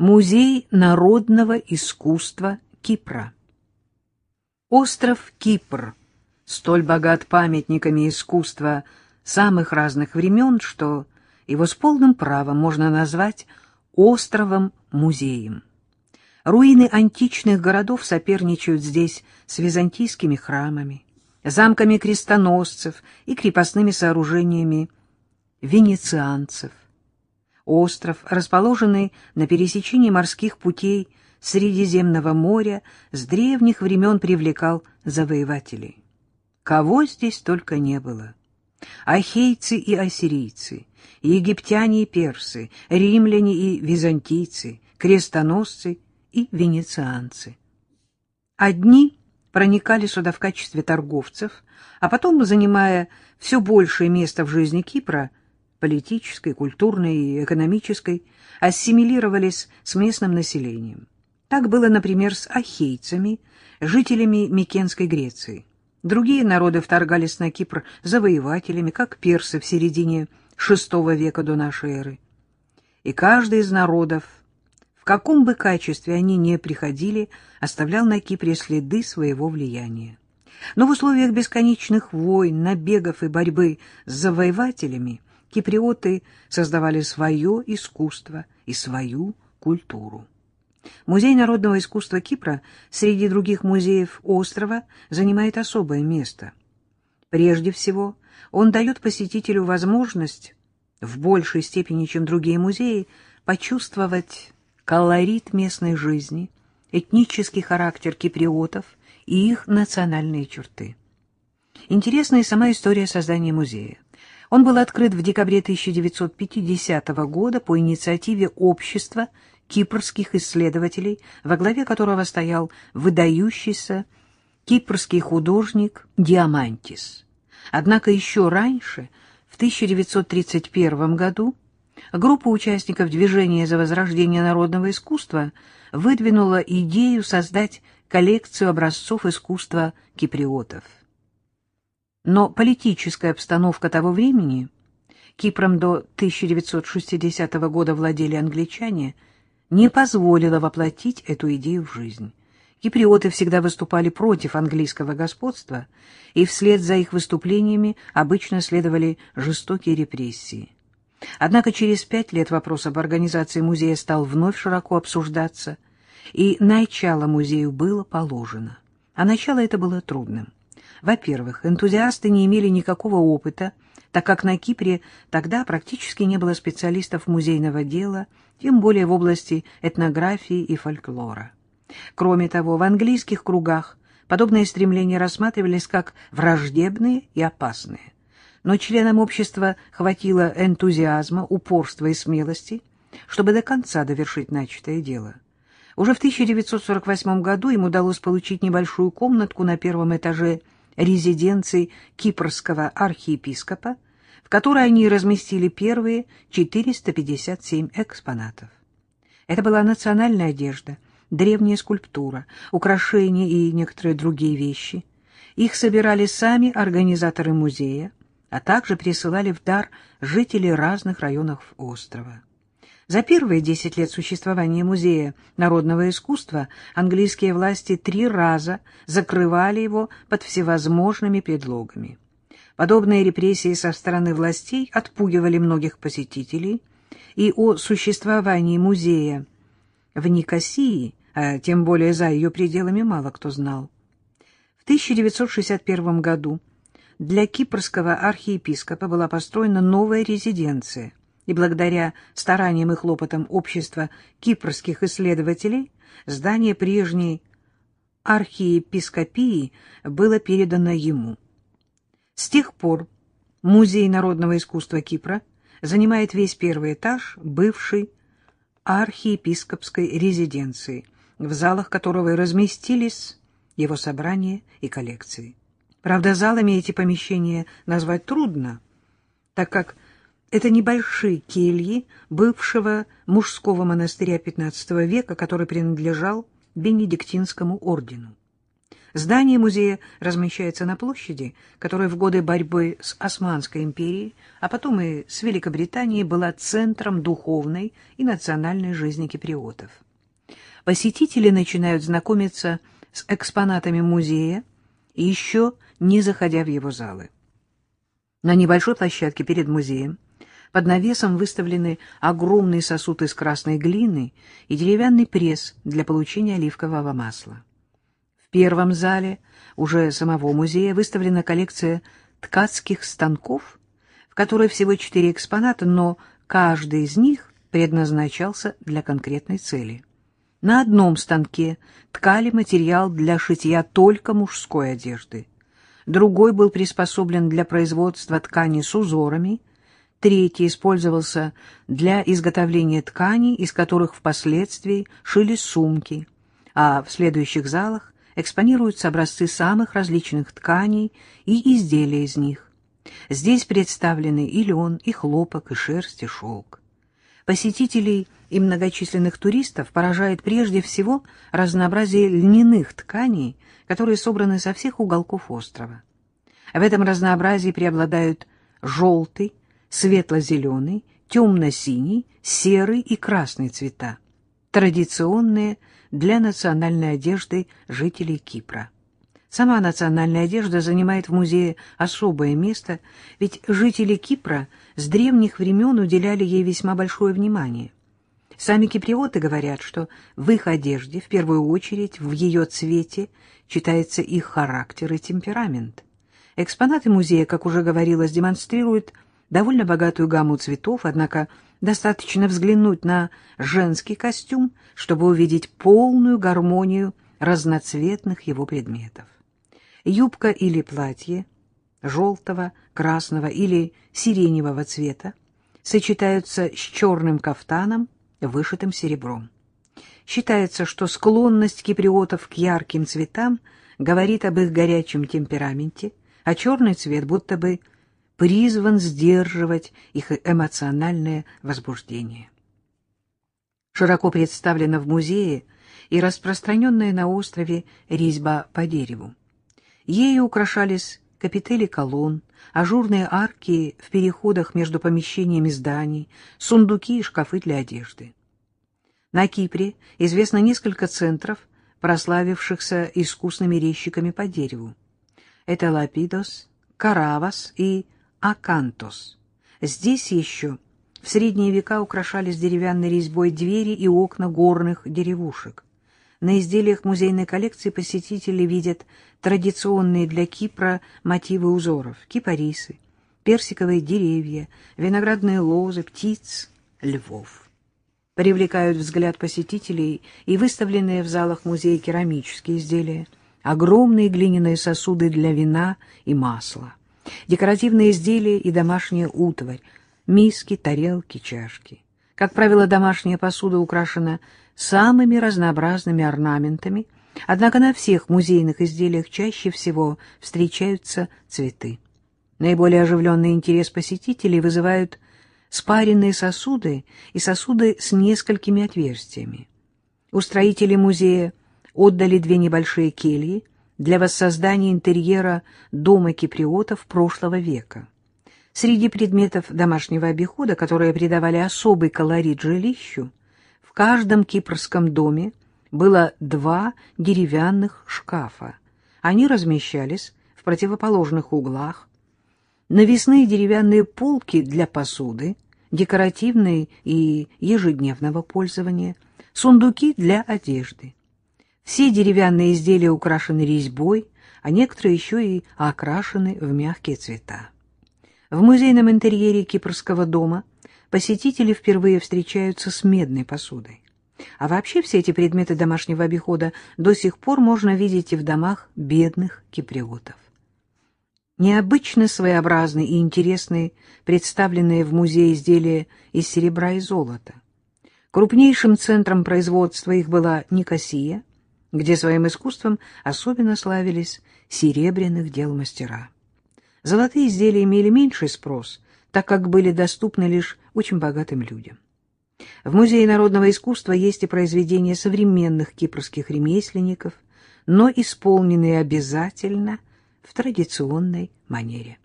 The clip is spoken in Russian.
Музей народного искусства Кипра. Остров Кипр столь богат памятниками искусства самых разных времен, что его с полным правом можно назвать островом-музеем. Руины античных городов соперничают здесь с византийскими храмами, замками крестоносцев и крепостными сооружениями венецианцев. Остров, расположенный на пересечении морских путей Средиземного моря, с древних времен привлекал завоевателей. Кого здесь только не было. Ахейцы и ассирийцы, египтяне и персы, римляне и византийцы, крестоносцы и венецианцы. Одни проникали сюда в качестве торговцев, а потом, занимая все большее место в жизни Кипра, политической, культурной и экономической, ассимилировались с местным населением. Так было, например, с ахейцами, жителями Микенской Греции. Другие народы вторгались на Кипр завоевателями, как персы в середине VI века до нашей эры. И каждый из народов, в каком бы качестве они ни приходили, оставлял на Кипре следы своего влияния. Но в условиях бесконечных войн, набегов и борьбы с завоевателями киприоты создавали свое искусство и свою культуру. Музей народного искусства Кипра среди других музеев острова занимает особое место. Прежде всего, он дает посетителю возможность в большей степени, чем другие музеи, почувствовать колорит местной жизни, этнический характер киприотов и их национальные черты. Интересна и сама история создания музея. Он был открыт в декабре 1950 года по инициативе общества кипрских исследователей, во главе которого стоял выдающийся кипрский художник Диамантис. Однако еще раньше, в 1931 году, группа участников движения за возрождение народного искусства выдвинула идею создать коллекцию образцов искусства киприотов. Но политическая обстановка того времени, Кипром до 1960 года владели англичане, не позволила воплотить эту идею в жизнь. Киприоты всегда выступали против английского господства, и вслед за их выступлениями обычно следовали жестокие репрессии. Однако через пять лет вопрос об организации музея стал вновь широко обсуждаться, и начало музею было положено. А начало это было трудным. Во-первых, энтузиасты не имели никакого опыта, так как на Кипре тогда практически не было специалистов музейного дела, тем более в области этнографии и фольклора. Кроме того, в английских кругах подобные стремления рассматривались как враждебные и опасные. Но членам общества хватило энтузиазма, упорства и смелости, чтобы до конца довершить начатое дело. Уже в 1948 году им удалось получить небольшую комнатку на первом этаже резиденции кипрского архиепископа, в которой они разместили первые 457 экспонатов. Это была национальная одежда, древняя скульптура, украшения и некоторые другие вещи. Их собирали сами организаторы музея, а также присылали в дар жители разных районов острова. За первые десять лет существования Музея народного искусства английские власти три раза закрывали его под всевозможными предлогами. Подобные репрессии со стороны властей отпугивали многих посетителей, и о существовании музея в Никосии, а тем более за ее пределами, мало кто знал. В 1961 году для кипрского архиепископа была построена новая резиденция – и благодаря стараниям и хлопотам общества кипрских исследователей здание прежней архиепископии было передано ему. С тех пор Музей народного искусства Кипра занимает весь первый этаж бывшей архиепископской резиденции, в залах которого разместились его собрания и коллекции. Правда, залами эти помещения назвать трудно, так как это небольшие кельи бывшего мужского монастыря XV века, который принадлежал Бенедиктинскому ордену. Здание музея размещается на площади, которая в годы борьбы с Османской империей, а потом и с Великобританией была центром духовной и национальной жизни киприотов. Посетители начинают знакомиться с экспонатами музея, еще не заходя в его залы. На небольшой площадке перед музеем под навесом выставлены огромный сосуд из красной глины и деревянный пресс для получения оливкового масла. В первом зале уже самого музея выставлена коллекция ткацких станков, в которой всего четыре экспоната, но каждый из них предназначался для конкретной цели. На одном станке ткали материал для шитья только мужской одежды. Другой был приспособлен для производства ткани с узорами, третий использовался для изготовления тканей, из которых впоследствии шили сумки, а в следующих залах экспонируются образцы самых различных тканей и изделия из них. Здесь представлены и лен, и хлопок, и шерсть, и шелк. Посетителей и многочисленных туристов поражает прежде всего разнообразие льняных тканей, которые собраны со всех уголков острова. В этом разнообразии преобладают желтый, светло-зеленый, темно-синий, серый и красный цвета, традиционные для национальной одежды жителей Кипра. Сама национальная одежда занимает в музее особое место, ведь жители Кипра с древних времен уделяли ей весьма большое внимание. Сами киприоты говорят, что в их одежде, в первую очередь, в ее цвете, читается их характер и темперамент. Экспонаты музея, как уже говорилось, демонстрируют довольно богатую гамму цветов, однако достаточно взглянуть на женский костюм, чтобы увидеть полную гармонию разноцветных его предметов. Юбка или платье желтого, красного или сиреневого цвета сочетаются с черным кафтаном, вышитым серебром. Считается, что склонность киприотов к ярким цветам говорит об их горячем темпераменте, а черный цвет будто бы призван сдерживать их эмоциональное возбуждение. Широко представлена в музее и распространенная на острове резьба по дереву. Ею украшались капители колонн, ажурные арки в переходах между помещениями зданий, сундуки и шкафы для одежды. На Кипре известно несколько центров, прославившихся искусными резчиками по дереву. Это Лапидос, Каравас и Акантос. Здесь еще в средние века украшались деревянной резьбой двери и окна горных деревушек. На изделиях музейной коллекции посетители видят традиционные для Кипра мотивы узоров — кипарисы, персиковые деревья, виноградные лозы, птиц, львов. Привлекают взгляд посетителей и выставленные в залах музея керамические изделия, огромные глиняные сосуды для вина и масла декоративные изделия и домашняя утварь, миски, тарелки, чашки. Как правило, домашняя посуда украшена самыми разнообразными орнаментами, однако на всех музейных изделиях чаще всего встречаются цветы. Наиболее оживленный интерес посетителей вызывают спаренные сосуды и сосуды с несколькими отверстиями. Устроители музея отдали две небольшие кельи, для воссоздания интерьера дома киприотов прошлого века. Среди предметов домашнего обихода, которые придавали особый колорит жилищу, в каждом кипрском доме было два деревянных шкафа. Они размещались в противоположных углах. Навесные деревянные полки для посуды, декоративные и ежедневного пользования, сундуки для одежды. Все деревянные изделия украшены резьбой, а некоторые еще и окрашены в мягкие цвета. В музейном интерьере Кипрского дома посетители впервые встречаются с медной посудой. А вообще все эти предметы домашнего обихода до сих пор можно видеть и в домах бедных киприотов. Необычно своеобразные и интересные представленные в музее изделия из серебра и золота. Крупнейшим центром производства их была Никосия, где своим искусством особенно славились серебряных дел мастера. Золотые изделия имели меньший спрос, так как были доступны лишь очень богатым людям. В Музее народного искусства есть и произведения современных кипрских ремесленников, но исполненные обязательно в традиционной манере.